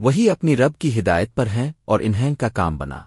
وہی اپنی رب کی ہدایت پر ہیں اور انہیں کا کام بنا۔